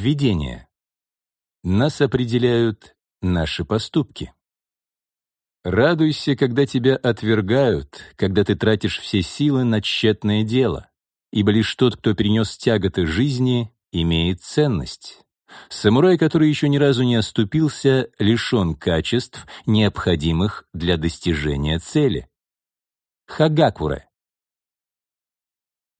Введение. Нас определяют наши поступки. Радуйся, когда тебя отвергают, когда ты тратишь все силы на тщетное дело, ибо лишь тот, кто перенес тяготы жизни, имеет ценность. Самурай, который еще ни разу не оступился, лишен качеств, необходимых для достижения цели. Хагакуре.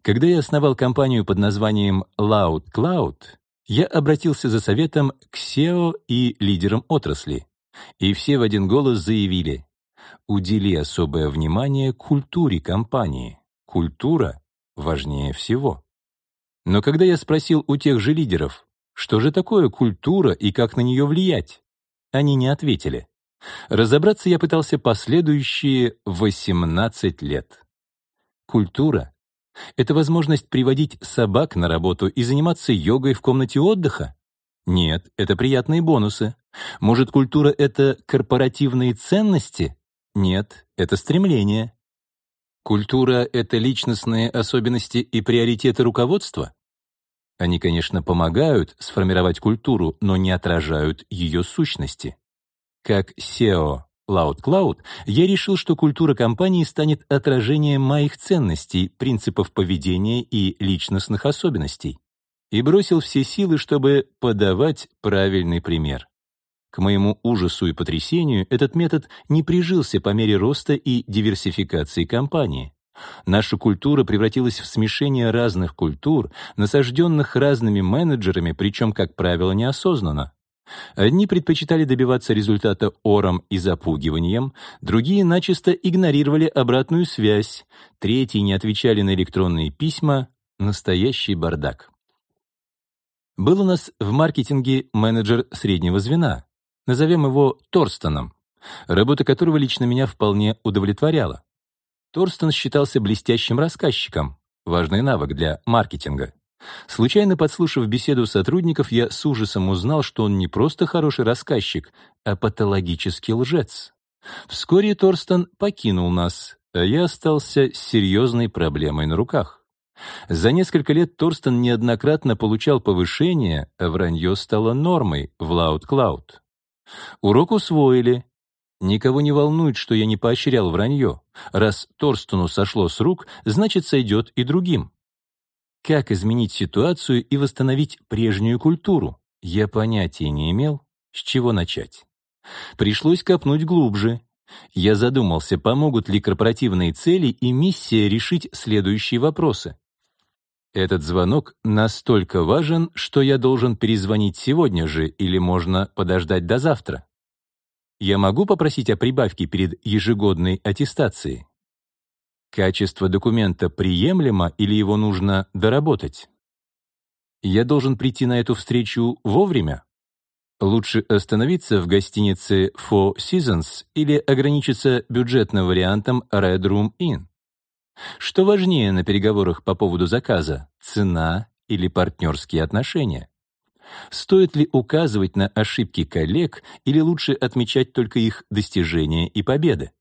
Когда я основал компанию под названием Loud Cloud, я обратился за советом к SEO и лидерам отрасли, и все в один голос заявили «Удели особое внимание культуре компании. Культура важнее всего». Но когда я спросил у тех же лидеров, что же такое культура и как на нее влиять, они не ответили. Разобраться я пытался последующие 18 лет. Культура — это возможность приводить собак на работу и заниматься йогой в комнате отдыха? Нет, это приятные бонусы. Может, культура — это корпоративные ценности? Нет, это стремление. Культура — это личностные особенности и приоритеты руководства? Они, конечно, помогают сформировать культуру, но не отражают ее сущности. Как SEO Loud Cloud, я решил, что культура компании станет отражением моих ценностей, принципов поведения и личностных особенностей. И бросил все силы, чтобы подавать правильный пример. К моему ужасу и потрясению этот метод не прижился по мере роста и диверсификации компании. Наша культура превратилась в смешение разных культур, насажденных разными менеджерами, причем, как правило, неосознанно. Одни предпочитали добиваться результата ором и запугиванием, другие начисто игнорировали обратную связь, третьи не отвечали на электронные письма. Настоящий бардак. Был у нас в маркетинге менеджер среднего звена, назовем его Торстоном, работа которого лично меня вполне удовлетворяла. Торстон считался блестящим рассказчиком, важный навык для маркетинга. Случайно подслушав беседу сотрудников, я с ужасом узнал, что он не просто хороший рассказчик, а патологический лжец. Вскоре Торстон покинул нас, а я остался с серьезной проблемой на руках. За несколько лет Торстон неоднократно получал повышение, а вранье стало нормой в Cloud. Урок усвоили. Никого не волнует, что я не поощрял вранье. Раз Торстону сошло с рук, значит, сойдет и другим. Как изменить ситуацию и восстановить прежнюю культуру? Я понятия не имел, с чего начать. Пришлось копнуть глубже. Я задумался, помогут ли корпоративные цели и миссия решить следующие вопросы. Этот звонок настолько важен, что я должен перезвонить сегодня же или можно подождать до завтра. Я могу попросить о прибавке перед ежегодной аттестацией? Качество документа приемлемо или его нужно доработать? Я должен прийти на эту встречу вовремя? Лучше остановиться в гостинице Four Seasons или ограничиться бюджетным вариантом Red Room Inn? Что важнее на переговорах по поводу заказа — цена или партнерские отношения? Стоит ли указывать на ошибки коллег или лучше отмечать только их достижения и победы?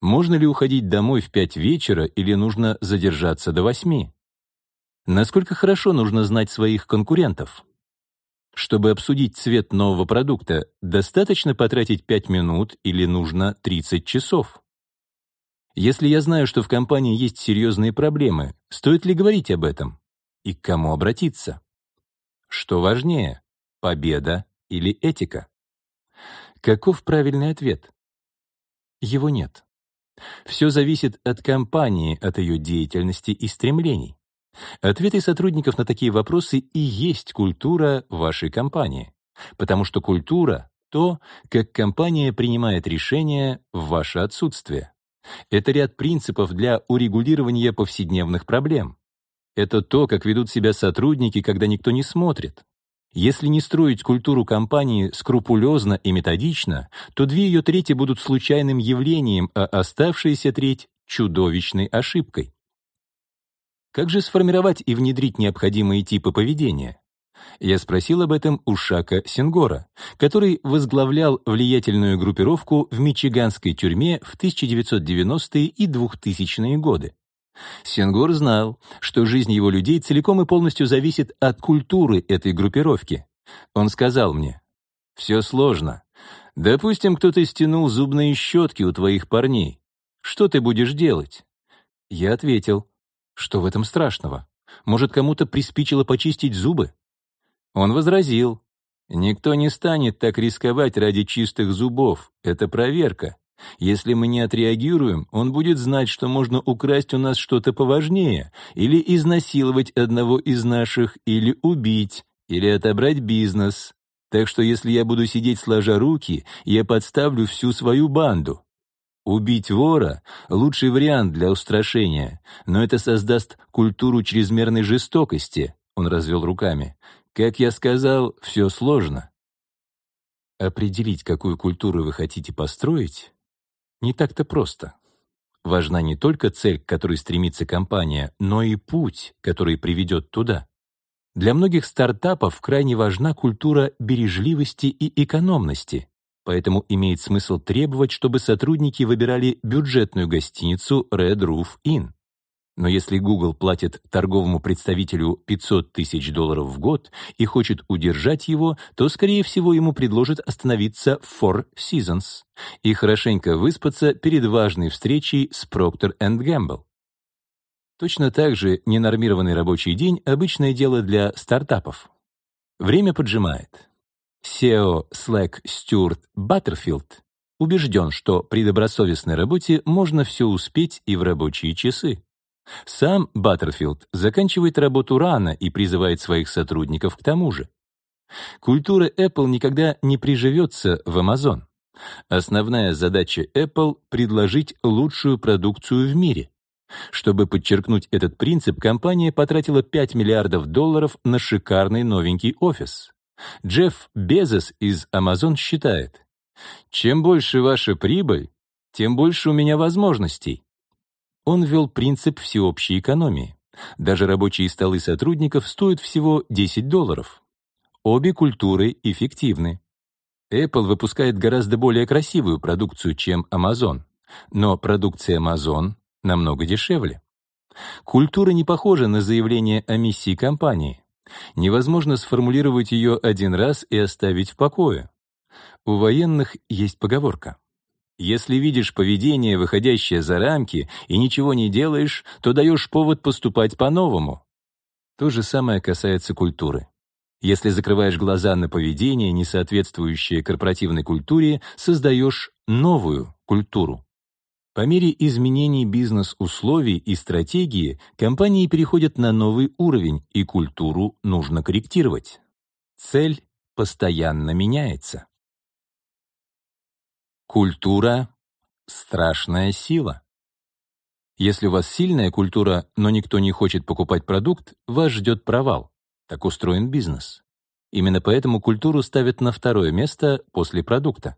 Можно ли уходить домой в пять вечера или нужно задержаться до восьми? Насколько хорошо нужно знать своих конкурентов? Чтобы обсудить цвет нового продукта, достаточно потратить 5 минут или нужно 30 часов? Если я знаю, что в компании есть серьезные проблемы, стоит ли говорить об этом? И к кому обратиться? Что важнее, победа или этика? Каков правильный ответ? Его нет. Все зависит от компании, от ее деятельности и стремлений. Ответы сотрудников на такие вопросы и есть культура вашей компании, потому что культура — то, как компания принимает решения в ваше отсутствие. Это ряд принципов для урегулирования повседневных проблем. Это то, как ведут себя сотрудники, когда никто не смотрит. Если не строить культуру компании скрупулезно и методично, то две ее трети будут случайным явлением, а оставшаяся треть — чудовищной ошибкой. Как же сформировать и внедрить необходимые типы поведения? Я спросил об этом у Шака Сингора, который возглавлял влиятельную группировку в мичиганской тюрьме в 1990-е и 2000-е годы. Сенгор знал, что жизнь его людей целиком и полностью зависит от культуры этой группировки. Он сказал мне, «Все сложно. Допустим, кто-то стянул зубные щетки у твоих парней. Что ты будешь делать?» Я ответил, «Что в этом страшного? Может, кому-то приспичило почистить зубы?» Он возразил, «Никто не станет так рисковать ради чистых зубов. Это проверка. Если мы не отреагируем, он будет знать, что можно украсть у нас что-то поважнее, или изнасиловать одного из наших, или убить, или отобрать бизнес. Так что если я буду сидеть сложа руки, я подставлю всю свою банду. Убить вора — лучший вариант для устрашения, но это создаст культуру чрезмерной жестокости, он развел руками. Как я сказал, все сложно. Определить, какую культуру вы хотите построить, не так-то просто. Важна не только цель, к которой стремится компания, но и путь, который приведет туда. Для многих стартапов крайне важна культура бережливости и экономности, поэтому имеет смысл требовать, чтобы сотрудники выбирали бюджетную гостиницу Red Roof Inn. Но если Google платит торговому представителю 500 тысяч долларов в год и хочет удержать его, то, скорее всего, ему предложат остановиться в Four Seasons и хорошенько выспаться перед важной встречей с Procter Gamble. Точно так же ненормированный рабочий день — обычное дело для стартапов. Время поджимает. SEO Slack Стюарт Баттерфилд убежден, что при добросовестной работе можно все успеть и в рабочие часы. Сам Баттерфилд заканчивает работу рано и призывает своих сотрудников к тому же. Культура Apple никогда не приживется в Amazon. Основная задача Apple — предложить лучшую продукцию в мире. Чтобы подчеркнуть этот принцип, компания потратила 5 миллиардов долларов на шикарный новенький офис. Джефф Безос из Amazon считает, «Чем больше ваша прибыль, тем больше у меня возможностей. Он ввел принцип всеобщей экономии. Даже рабочие столы сотрудников стоят всего 10 долларов. Обе культуры эффективны. Apple выпускает гораздо более красивую продукцию, чем Amazon, но продукция Amazon намного дешевле. Культура не похожа на заявление о миссии компании. Невозможно сформулировать ее один раз и оставить в покое. У военных есть поговорка. Если видишь поведение, выходящее за рамки, и ничего не делаешь, то даешь повод поступать по-новому. То же самое касается культуры. Если закрываешь глаза на поведение, не соответствующее корпоративной культуре, создаешь новую культуру. По мере изменений бизнес-условий и стратегии компании переходят на новый уровень, и культуру нужно корректировать. Цель постоянно меняется. Культура — страшная сила. Если у вас сильная культура, но никто не хочет покупать продукт, вас ждет провал. Так устроен бизнес. Именно поэтому культуру ставят на второе место после продукта.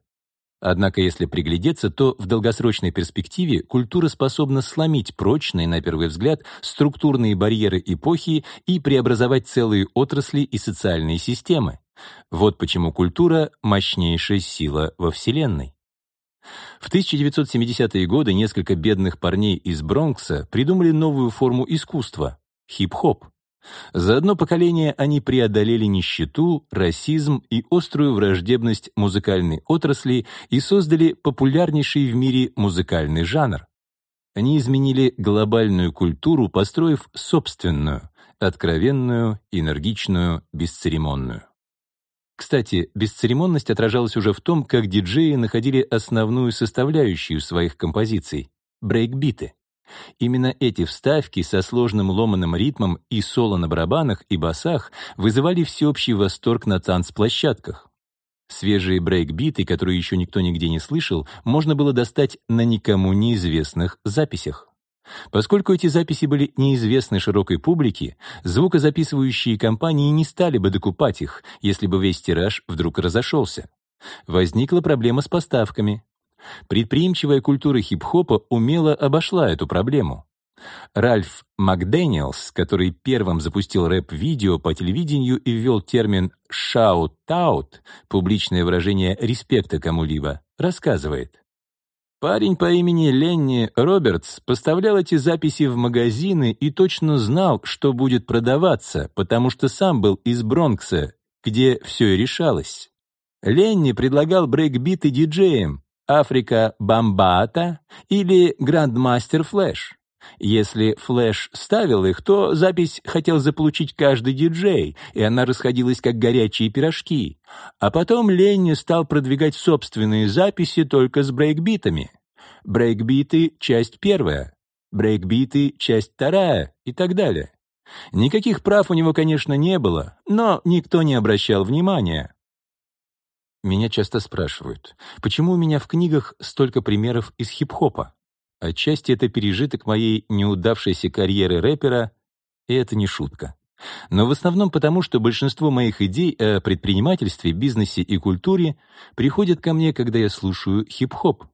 Однако, если приглядеться, то в долгосрочной перспективе культура способна сломить прочные, на первый взгляд, структурные барьеры эпохи и преобразовать целые отрасли и социальные системы. Вот почему культура — мощнейшая сила во Вселенной. В 1970-е годы несколько бедных парней из Бронкса придумали новую форму искусства — хип-хоп. За одно поколение они преодолели нищету, расизм и острую враждебность музыкальной отрасли и создали популярнейший в мире музыкальный жанр. Они изменили глобальную культуру, построив собственную, откровенную, энергичную, бесцеремонную. Кстати, бесцеремонность отражалась уже в том, как диджеи находили основную составляющую своих композиций — брейкбиты. Именно эти вставки со сложным ломаным ритмом и соло на барабанах и басах вызывали всеобщий восторг на танцплощадках. Свежие брейкбиты, которые еще никто нигде не слышал, можно было достать на никому неизвестных записях. Поскольку эти записи были неизвестны широкой публике, звукозаписывающие компании не стали бы докупать их, если бы весь тираж вдруг разошелся. Возникла проблема с поставками. Предприимчивая культура хип-хопа умело обошла эту проблему. Ральф Макдэниелс, который первым запустил рэп-видео по телевидению и ввел термин «shout-out» — публичное выражение респекта кому-либо, рассказывает. Парень по имени Ленни Робертс поставлял эти записи в магазины и точно знал, что будет продаваться, потому что сам был из Бронкса, где все и решалось. Ленни предлагал брейкбиты диджеям Африка Бамбата или Грандмастер Флэш. Если Флэш ставил их, то запись хотел заполучить каждый диджей, и она расходилась как горячие пирожки. А потом Ленни стал продвигать собственные записи только с брейкбитами. Брейкбиты — часть первая, брейкбиты — часть вторая и так далее. Никаких прав у него, конечно, не было, но никто не обращал внимания. Меня часто спрашивают, почему у меня в книгах столько примеров из хип-хопа? Отчасти это пережиток моей неудавшейся карьеры рэпера, и это не шутка. Но в основном потому, что большинство моих идей о предпринимательстве, бизнесе и культуре приходят ко мне, когда я слушаю хип-хоп.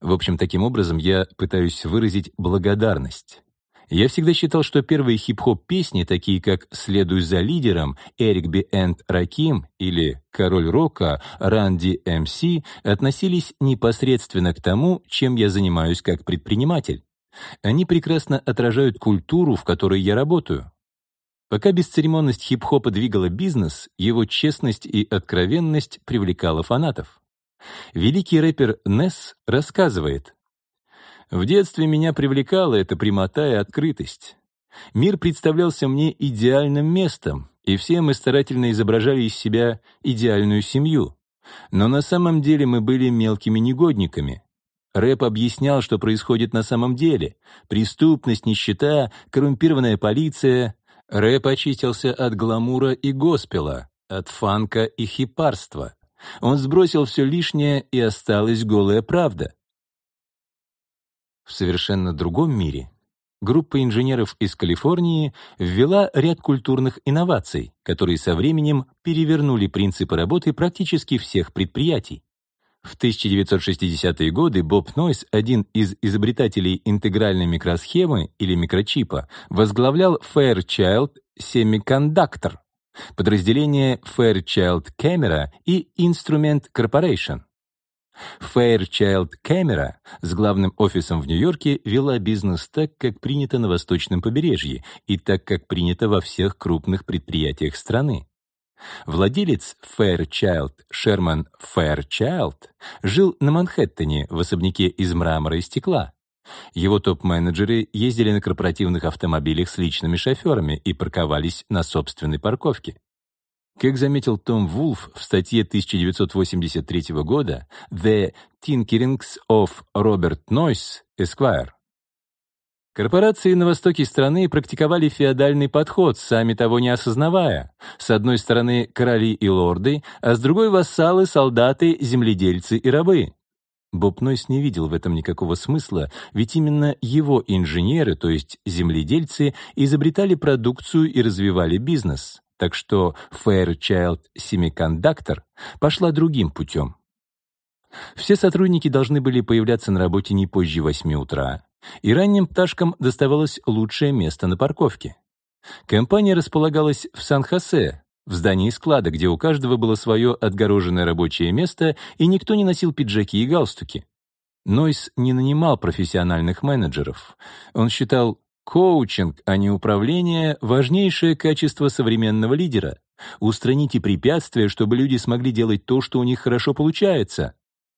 В общем, таким образом я пытаюсь выразить благодарность. Я всегда считал, что первые хип-хоп песни, такие как «Следуй за лидером», «Эрик Би энд Раким» или «Король рока», «Ранди МС» относились непосредственно к тому, чем я занимаюсь как предприниматель. Они прекрасно отражают культуру, в которой я работаю. Пока бесцеремонность хип-хопа двигала бизнес, его честность и откровенность привлекала фанатов. Великий рэпер Несс рассказывает, в детстве меня привлекала эта прямота и открытость. Мир представлялся мне идеальным местом, и все мы старательно изображали из себя идеальную семью. Но на самом деле мы были мелкими негодниками. Рэп объяснял, что происходит на самом деле. Преступность, нищета, коррумпированная полиция. Рэп очистился от гламура и госпела, от фанка и хипарства. Он сбросил все лишнее, и осталась голая правда. В совершенно другом мире группа инженеров из Калифорнии ввела ряд культурных инноваций, которые со временем перевернули принципы работы практически всех предприятий. В 1960-е годы Боб Нойс, один из изобретателей интегральной микросхемы или микрочипа, возглавлял Fairchild Semiconductor, подразделение Fairchild Camera и Instrument Corporation. Fairchild Camera с главным офисом в Нью-Йорке вела бизнес так, как принято на восточном побережье и так, как принято во всех крупных предприятиях страны. Владелец Fairchild, Шерман Fairchild, жил на Манхэттене в особняке из мрамора и стекла. Его топ-менеджеры ездили на корпоративных автомобилях с личными шоферами и парковались на собственной парковке. Как заметил Том Вулф в статье 1983 года «The Tinkerings of Robert Noyce, Esquire», Корпорации на востоке страны практиковали феодальный подход, сами того не осознавая. С одной стороны короли и лорды, а с другой вассалы, солдаты, земледельцы и рабы. Боб Нойс не видел в этом никакого смысла, ведь именно его инженеры, то есть земледельцы, изобретали продукцию и развивали бизнес. Так что Fairchild Semiconductor пошла другим путем. Все сотрудники должны были появляться на работе не позже 8 утра, и ранним пташкам доставалось лучшее место на парковке. Компания располагалась в Сан-Хосе, в здании склада, где у каждого было свое отгороженное рабочее место, и никто не носил пиджаки и галстуки. Нойс не нанимал профессиональных менеджеров. Он считал, Коучинг, а не управление — важнейшее качество современного лидера. Устраните препятствия, чтобы люди смогли делать то, что у них хорошо получается.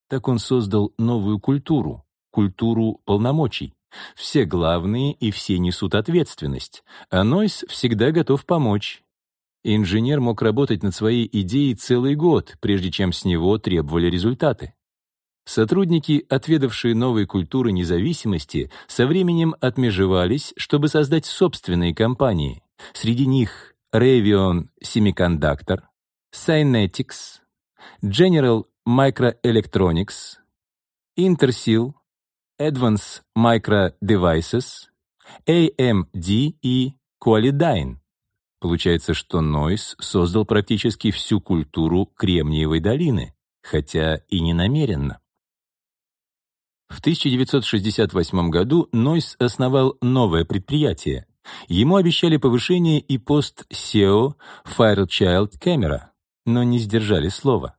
Так он создал новую культуру, культуру полномочий. Все главные и все несут ответственность, а Нойс всегда готов помочь. Инженер мог работать над своей идеей целый год, прежде чем с него требовали результаты. Сотрудники, отведавшие новой культуры независимости, со временем отмежевались, чтобы создать собственные компании. Среди них Raytheon Semiconductor, Cynetics, General Microelectronics, Intersil, Advanced Micro Devices, AMD и Qualidyne. Получается, что Noise создал практически всю культуру Кремниевой долины, хотя и не намеренно. В 1968 году Нойс основал новое предприятие. Ему обещали повышение и пост SEO Fairchild Camera, но не сдержали слова.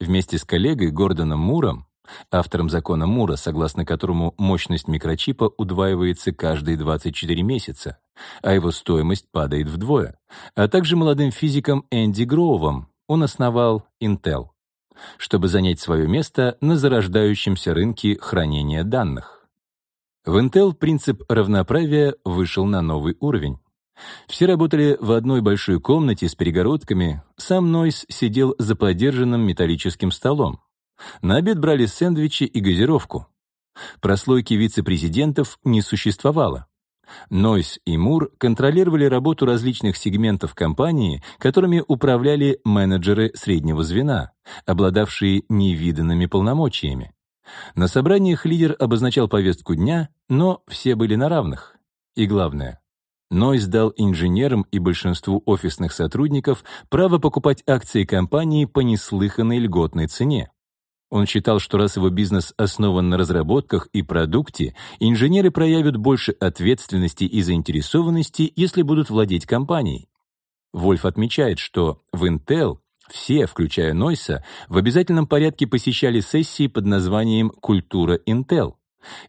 Вместе с коллегой Гордоном Муром автором закона Мура, согласно которому мощность микрочипа удваивается каждые 24 месяца, а его стоимость падает вдвое, а также молодым физиком Энди Гроувом. Он основал Intel, чтобы занять свое место на зарождающемся рынке хранения данных. В Intel принцип равноправия вышел на новый уровень. Все работали в одной большой комнате с перегородками, сам Нойс сидел за подержанным металлическим столом. На обед брали сэндвичи и газировку. Прослойки вице-президентов не существовало. Нойс и Мур контролировали работу различных сегментов компании, которыми управляли менеджеры среднего звена, обладавшие невиданными полномочиями. На собраниях лидер обозначал повестку дня, но все были на равных. И главное, Нойс дал инженерам и большинству офисных сотрудников право покупать акции компании по неслыханной льготной цене. Он считал, что раз его бизнес основан на разработках и продукте, инженеры проявят больше ответственности и заинтересованности, если будут владеть компанией. Вольф отмечает, что в Intel все, включая Нойса, в обязательном порядке посещали сессии под названием «Культура Intel».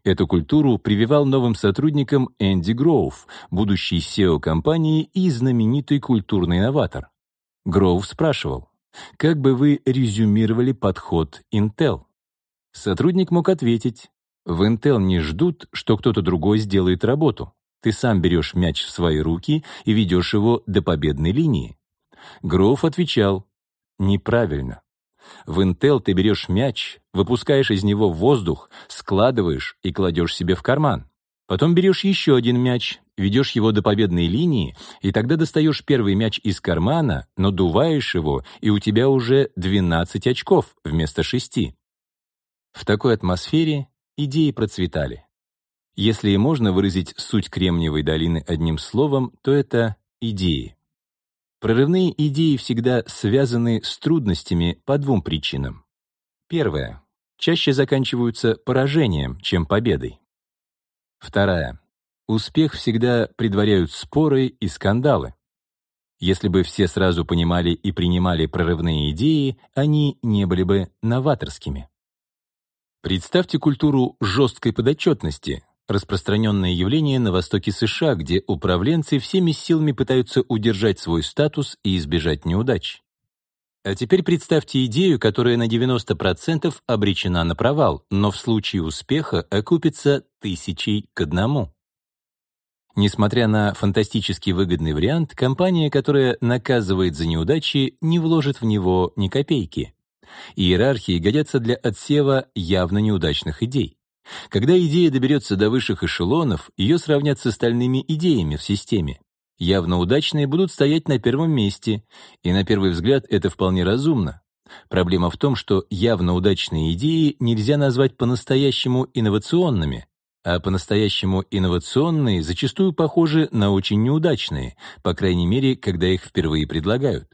Эту культуру прививал новым сотрудникам Энди Гроув, будущий SEO компании и знаменитый культурный новатор. Гроув спрашивал, как бы вы резюмировали подход Intel? Сотрудник мог ответить, в Intel не ждут, что кто-то другой сделает работу. Ты сам берешь мяч в свои руки и ведешь его до победной линии. Гроув отвечал, неправильно. В Intel ты берешь мяч, выпускаешь из него воздух, складываешь и кладешь себе в карман. Потом берешь еще один мяч, ведешь его до победной линии, и тогда достаешь первый мяч из кармана, надуваешь его, и у тебя уже 12 очков вместо 6. В такой атмосфере идеи процветали. Если и можно выразить суть Кремниевой долины одним словом, то это идеи. Прорывные идеи всегда связаны с трудностями по двум причинам. Первое. Чаще заканчиваются поражением, чем победой. Вторая. Успех всегда предваряют споры и скандалы. Если бы все сразу понимали и принимали прорывные идеи, они не были бы новаторскими. Представьте культуру жесткой подотчетности, распространенное явление на востоке США, где управленцы всеми силами пытаются удержать свой статус и избежать неудач. А теперь представьте идею, которая на 90% обречена на провал, но в случае успеха окупится тысячей к одному. Несмотря на фантастически выгодный вариант, компания, которая наказывает за неудачи, не вложит в него ни копейки. Иерархии годятся для отсева явно неудачных идей. Когда идея доберется до высших эшелонов, ее сравнят с остальными идеями в системе. Явно удачные будут стоять на первом месте, и на первый взгляд это вполне разумно. Проблема в том, что явно удачные идеи нельзя назвать по-настоящему инновационными, а по-настоящему инновационные зачастую похожи на очень неудачные, по крайней мере, когда их впервые предлагают.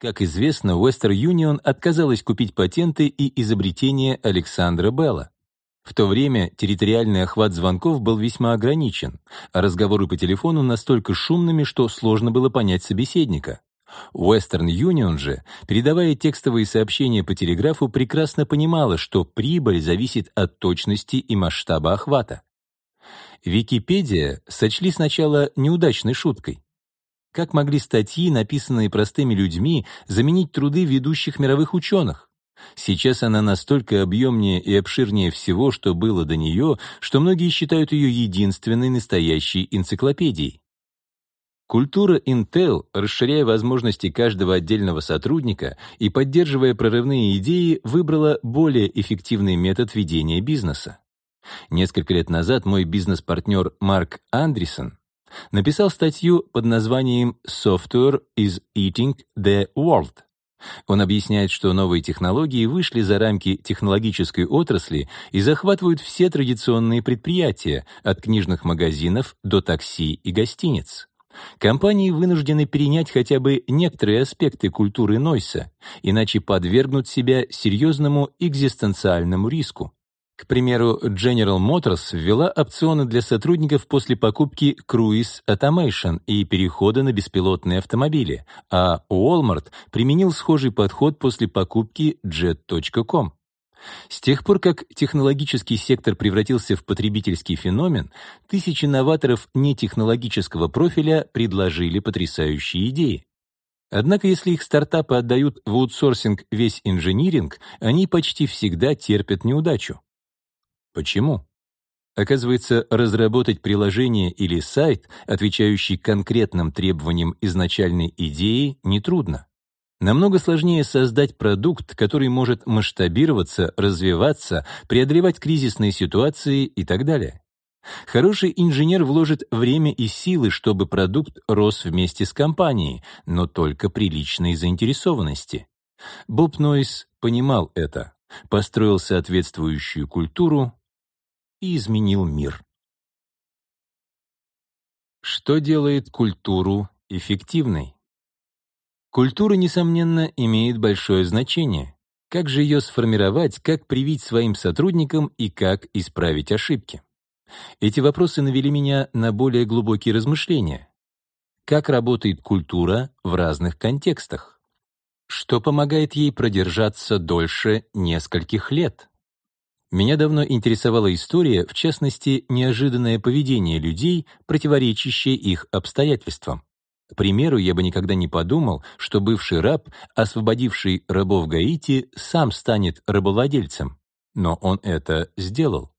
Как известно, Western Union отказалась купить патенты и изобретения Александра Белла. В то время территориальный охват звонков был весьма ограничен, а разговоры по телефону настолько шумными, что сложно было понять собеседника. Western Union же, передавая текстовые сообщения по телеграфу, прекрасно понимала, что прибыль зависит от точности и масштаба охвата. Википедия сочли сначала неудачной шуткой. Как могли статьи, написанные простыми людьми, заменить труды ведущих мировых ученых? Сейчас она настолько объемнее и обширнее всего, что было до нее, что многие считают ее единственной настоящей энциклопедией. Культура Intel, расширяя возможности каждого отдельного сотрудника и поддерживая прорывные идеи, выбрала более эффективный метод ведения бизнеса. Несколько лет назад мой бизнес-партнер Марк Андерсон написал статью под названием «Software is eating the world», он объясняет, что новые технологии вышли за рамки технологической отрасли и захватывают все традиционные предприятия, от книжных магазинов до такси и гостиниц. Компании вынуждены перенять хотя бы некоторые аспекты культуры Нойса, иначе подвергнут себя серьезному экзистенциальному риску. К примеру, General Motors ввела опционы для сотрудников после покупки Cruise Automation и перехода на беспилотные автомобили, а Walmart применил схожий подход после покупки Jet.com. С тех пор, как технологический сектор превратился в потребительский феномен, тысячи новаторов нетехнологического профиля предложили потрясающие идеи. Однако, если их стартапы отдают в аутсорсинг весь инжиниринг, они почти всегда терпят неудачу. Почему? Оказывается, разработать приложение или сайт, отвечающий конкретным требованиям изначальной идеи, нетрудно. Намного сложнее создать продукт, который может масштабироваться, развиваться, преодолевать кризисные ситуации и так далее. Хороший инженер вложит время и силы, чтобы продукт рос вместе с компанией, но только при личной заинтересованности. Боб Нойс понимал это, построил соответствующую культуру и изменил мир. Что делает культуру эффективной? Культура, несомненно, имеет большое значение. Как же ее сформировать, как привить своим сотрудникам и как исправить ошибки? Эти вопросы навели меня на более глубокие размышления. Как работает культура в разных контекстах? Что помогает ей продержаться дольше нескольких лет? Меня давно интересовала история, в частности, неожиданное поведение людей, противоречащее их обстоятельствам. К примеру, я бы никогда не подумал, что бывший раб, освободивший рабов Гаити, сам станет рабовладельцем. Но он это сделал.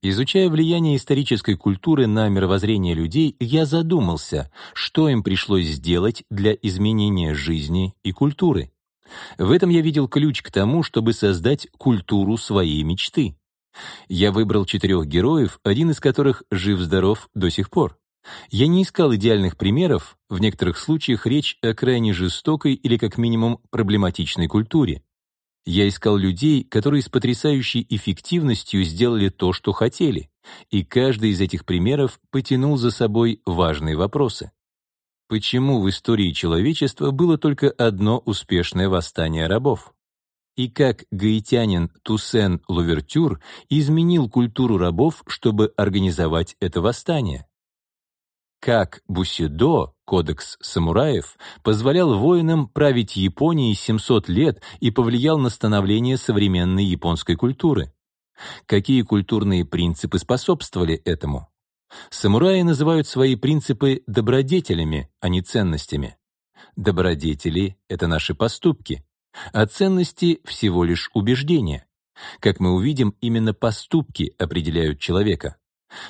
Изучая влияние исторической культуры на мировоззрение людей, я задумался, что им пришлось сделать для изменения жизни и культуры. В этом я видел ключ к тому, чтобы создать культуру своей мечты. Я выбрал четырех героев, один из которых жив-здоров до сих пор. Я не искал идеальных примеров, в некоторых случаях речь о крайне жестокой или как минимум проблематичной культуре. Я искал людей, которые с потрясающей эффективностью сделали то, что хотели, и каждый из этих примеров потянул за собой важные вопросы. Почему в истории человечества было только одно успешное восстание рабов? И как гаитянин Туссен Лувертюр изменил культуру рабов, чтобы организовать это восстание? Как Бусидо, кодекс самураев, позволял воинам править Японией 700 лет и повлиял на становление современной японской культуры. Какие культурные принципы способствовали этому? Самураи называют свои принципы добродетелями, а не ценностями. Добродетели — это наши поступки, а ценности — всего лишь убеждения. Как мы увидим, именно поступки определяют человека.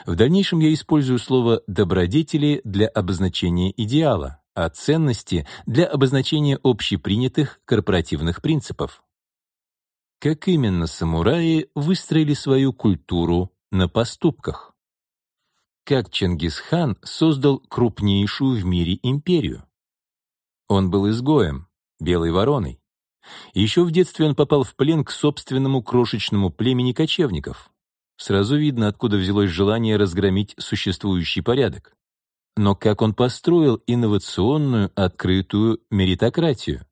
В дальнейшем я использую слово «добродетели» для обозначения идеала, а ценности — для обозначения общепринятых корпоративных принципов. Как именно самураи выстроили свою культуру на поступках? Как Чингисхан создал крупнейшую в мире империю? Он был изгоем, белой вороной. Еще в детстве он попал в плен к собственному крошечному племени кочевников. Сразу видно, откуда взялось желание разгромить существующий порядок. Но как он построил инновационную, открытую меритократию?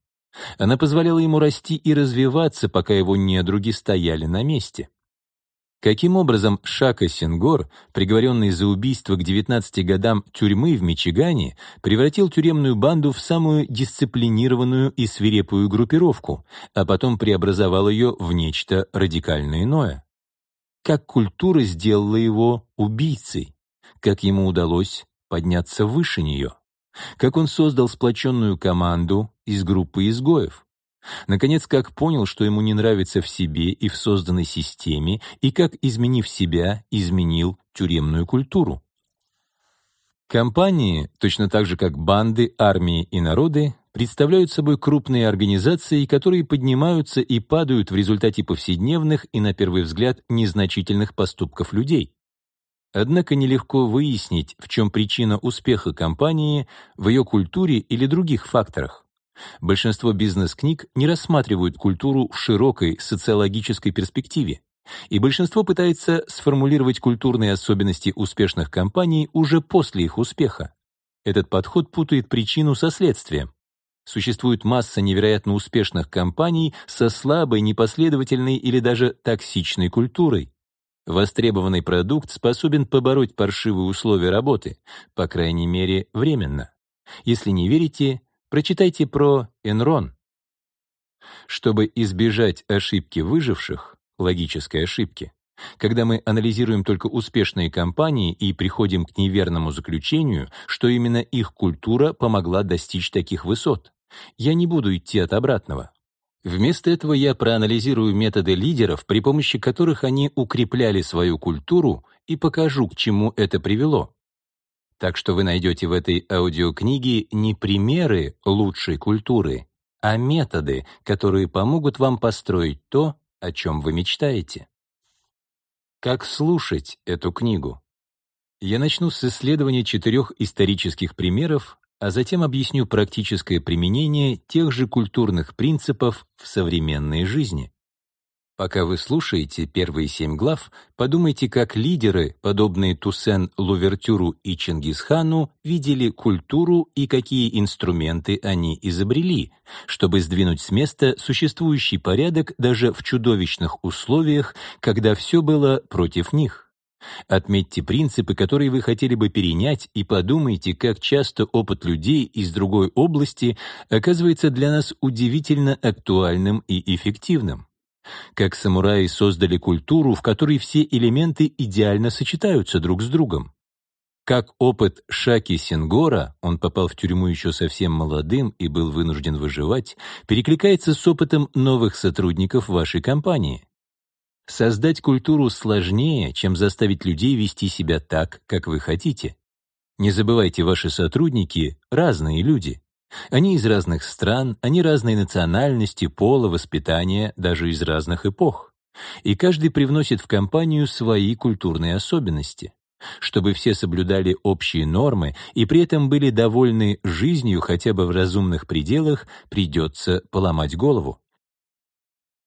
Она позволяла ему расти и развиваться, пока его недруги стояли на месте. Каким образом Шака Сенгор, приговоренный за убийство к 19 годам тюрьмы в Мичигане, превратил тюремную банду в самую дисциплинированную и свирепую группировку, а потом преобразовал ее в нечто радикально иное? Как культура сделала его убийцей, как ему удалось подняться выше нее, как он создал сплоченную команду из группы изгоев, наконец, как понял, что ему не нравится в себе и в созданной системе, и как, изменив себя, изменил тюремную культуру. Компании, точно так же как банды, армии и народы, представляют собой крупные организации, которые поднимаются и падают в результате повседневных и, на первый взгляд, незначительных поступков людей. Однако нелегко выяснить, в чем причина успеха компании, в ее культуре или других факторах. Большинство бизнес-книг не рассматривают культуру в широкой социологической перспективе, и большинство пытается сформулировать культурные особенности успешных компаний уже после их успеха. Этот подход путает причину со следствием. Существует масса невероятно успешных компаний со слабой, непоследовательной или даже токсичной культурой. Востребованный продукт способен побороть паршивые условия работы, по крайней мере, временно. Если не верите, прочитайте про Enron. Чтобы избежать ошибки выживших, логической ошибки, когда мы анализируем только успешные компании и приходим к неверному заключению, что именно их культура помогла достичь таких высот, я не буду идти от обратного. Вместо этого я проанализирую методы лидеров, при помощи которых они укрепляли свою культуру, и покажу, к чему это привело. Так что вы найдете в этой аудиокниге не примеры лучшей культуры, а методы, которые помогут вам построить то, о чем вы мечтаете. Как слушать эту книгу? Я начну с исследования четырех исторических примеров, а затем объясню практическое применение тех же культурных принципов в современной жизни. Пока вы слушаете первые семь глав, подумайте, как лидеры, подобные Туссен, Лувертюру и Чингисхану, видели культуру и какие инструменты они изобрели, чтобы сдвинуть с места существующий порядок даже в чудовищных условиях, когда все было против них. Отметьте принципы, которые вы хотели бы перенять, и подумайте, как часто опыт людей из другой области оказывается для нас удивительно актуальным и эффективным. Как самураи создали культуру, в которой все элементы идеально сочетаются друг с другом. Как опыт Шаки Сингора, он попал в тюрьму еще совсем молодым и был вынужден выживать, перекликается с опытом новых сотрудников вашей компании. Создать культуру сложнее, чем заставить людей вести себя так, как вы хотите. Не забывайте, ваши сотрудники — разные люди. Они из разных стран, они разной национальности, пола, воспитания, даже из разных эпох. И каждый привносит в компанию свои культурные особенности. Чтобы все соблюдали общие нормы и при этом были довольны жизнью хотя бы в разумных пределах, придется поломать голову.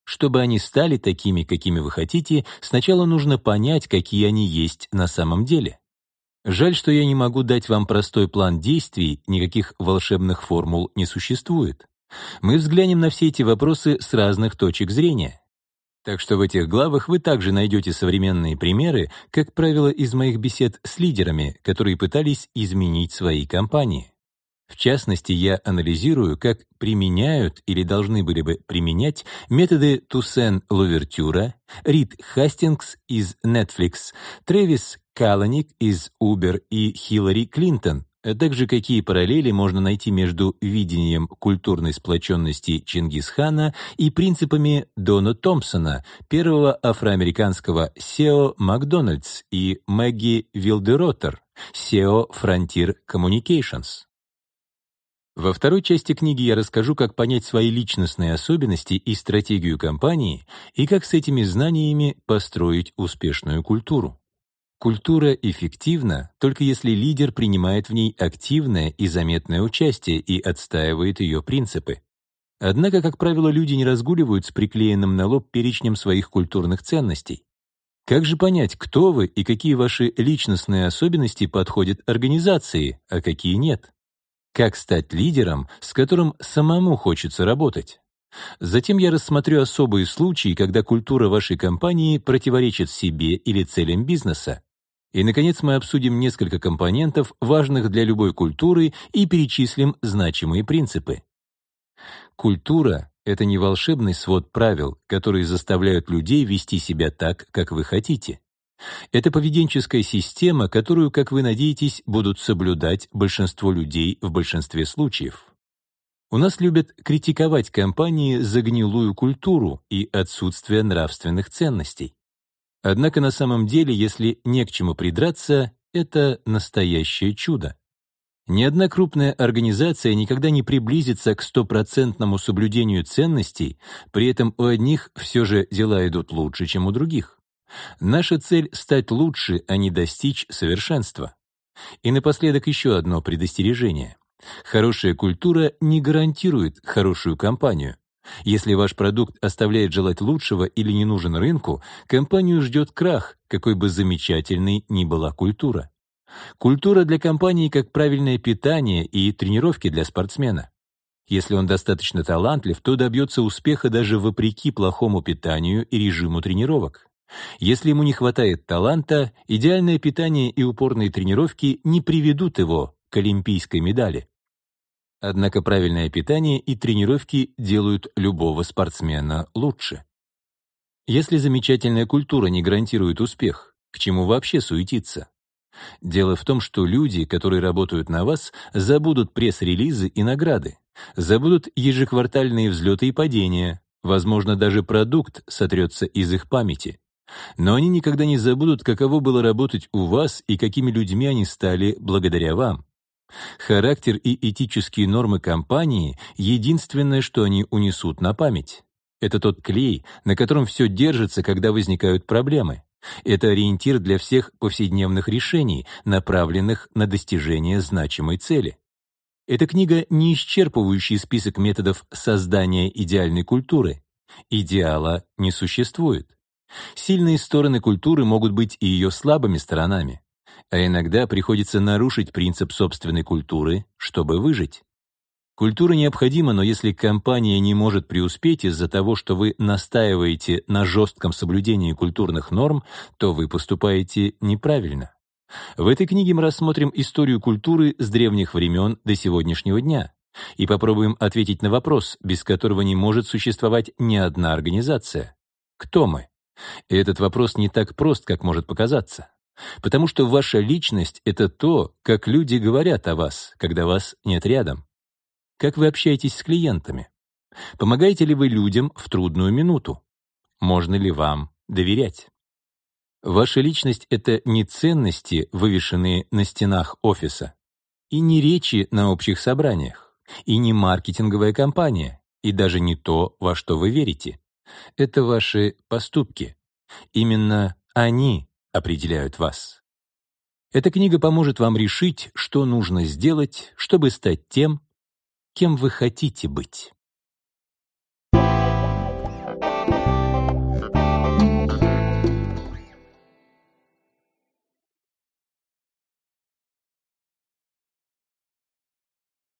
Чтобы они стали такими, какими вы хотите, сначала нужно понять, какие они есть на самом деле. Жаль, что я не могу дать вам простой план действий, никаких волшебных формул не существует. Мы взглянем на все эти вопросы с разных точек зрения. Так что в этих главах вы также найдете современные примеры, как правило, из моих бесед с лидерами, которые пытались изменить свои компании. В частности, я анализирую, как применяют или должны были бы применять методы Туссен Лувертюра, Рид Хастингс из Netflix, Трэвис Каланик из Uber и Хиллари Клинтон, а также какие параллели можно найти между видением культурной сплоченности Чингисхана и принципами Дона Томпсона, первого афроамериканского SEO Макдональдс и Мэгги Вилдероттер, SEO Frontier Communications. Во второй части книги я расскажу, как понять свои личностные особенности и стратегию компании, и как с этими знаниями построить успешную культуру. Культура эффективна только если лидер принимает в ней активное и заметное участие и отстаивает ее принципы. Однако, как правило, люди не разгуливают с приклеенным на лоб перечнем своих культурных ценностей. Как же понять, кто вы и какие ваши личностные особенности подходят организации, а какие нет? Как стать лидером, с которым самому хочется работать? Затем я рассмотрю особые случаи, когда культура вашей компании противоречит себе или целям бизнеса, и, наконец, мы обсудим несколько компонентов, важных для любой культуры, и перечислим значимые принципы. Культура — это не волшебный свод правил, которые заставляют людей вести себя так, как вы хотите. Это поведенческая система, которую, как вы надеетесь, будут соблюдать большинство людей в большинстве случаев. У нас любят критиковать компании за гнилую культуру и отсутствие нравственных ценностей. Однако на самом деле, если не к чему придраться, это настоящее чудо. Ни одна крупная организация никогда не приблизится к стопроцентному соблюдению ценностей, при этом у одних все же дела идут лучше, чем у других. Наша цель — стать лучше, а не достичь совершенства. И напоследок еще одно предостережение. Хорошая культура не гарантирует хорошую компанию. Если ваш продукт оставляет желать лучшего или не нужен рынку, компанию ждет крах, какой бы замечательной ни была культура. Культура для компании как правильное питание и тренировки для спортсмена. Если он достаточно талантлив, то добьется успеха даже вопреки плохому питанию и режиму тренировок. Если ему не хватает таланта, идеальное питание и упорные тренировки не приведут его к олимпийской медали. Однако правильное питание и тренировки делают любого спортсмена лучше. Если замечательная культура не гарантирует успех, к чему вообще суетиться? Дело в том, что люди, которые работают на вас, забудут пресс-релизы и награды, забудут ежеквартальные взлеты и падения, возможно, даже продукт сотрется из их памяти. Но они никогда не забудут, каково было работать у вас и какими людьми они стали благодаря вам. Характер и этические нормы компании — единственное, что они унесут на память. Это тот клей, на котором все держится, когда возникают проблемы. Это ориентир для всех повседневных решений, направленных на достижение значимой цели. Эта книга не исчерпывающий список методов создания идеальной культуры. Идеала не существует. Сильные стороны культуры могут быть и ее слабыми сторонами, а иногда приходится нарушить принцип собственной культуры, чтобы выжить. Культура необходима, но если компания не может преуспеть из-за того, что вы настаиваете на жестком соблюдении культурных норм, то вы поступаете неправильно. В этой книге мы рассмотрим историю культуры с древних времен до сегодняшнего дня и попробуем ответить на вопрос, без которого не может существовать ни одна организация. Кто мы? И этот вопрос не так прост, как может показаться. Потому что ваша личность — это то, как люди говорят о вас, когда вас нет рядом. Как вы общаетесь с клиентами? Помогаете ли вы людям в трудную минуту? Можно ли вам доверять? Ваша личность — это не ценности, вывешенные на стенах офиса, и не речи на общих собраниях, и не маркетинговая кампания, и даже не то, во что вы верите. Это ваши поступки. Именно они определяют вас. Эта книга поможет вам решить, что нужно сделать, чтобы стать тем, кем вы хотите быть.